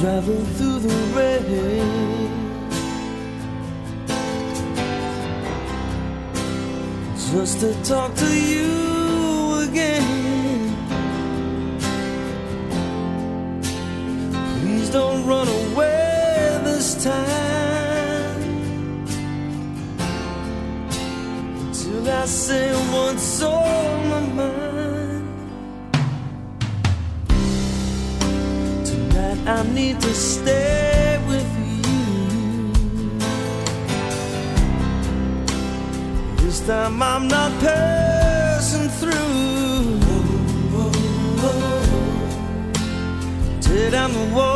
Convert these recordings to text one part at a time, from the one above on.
Driving through the rain. Just to talk to you again. Please don't run away this time. Till I say what's on my mind. I need to stay with you. This time I'm not passing through. Tear down the walls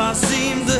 I seem to.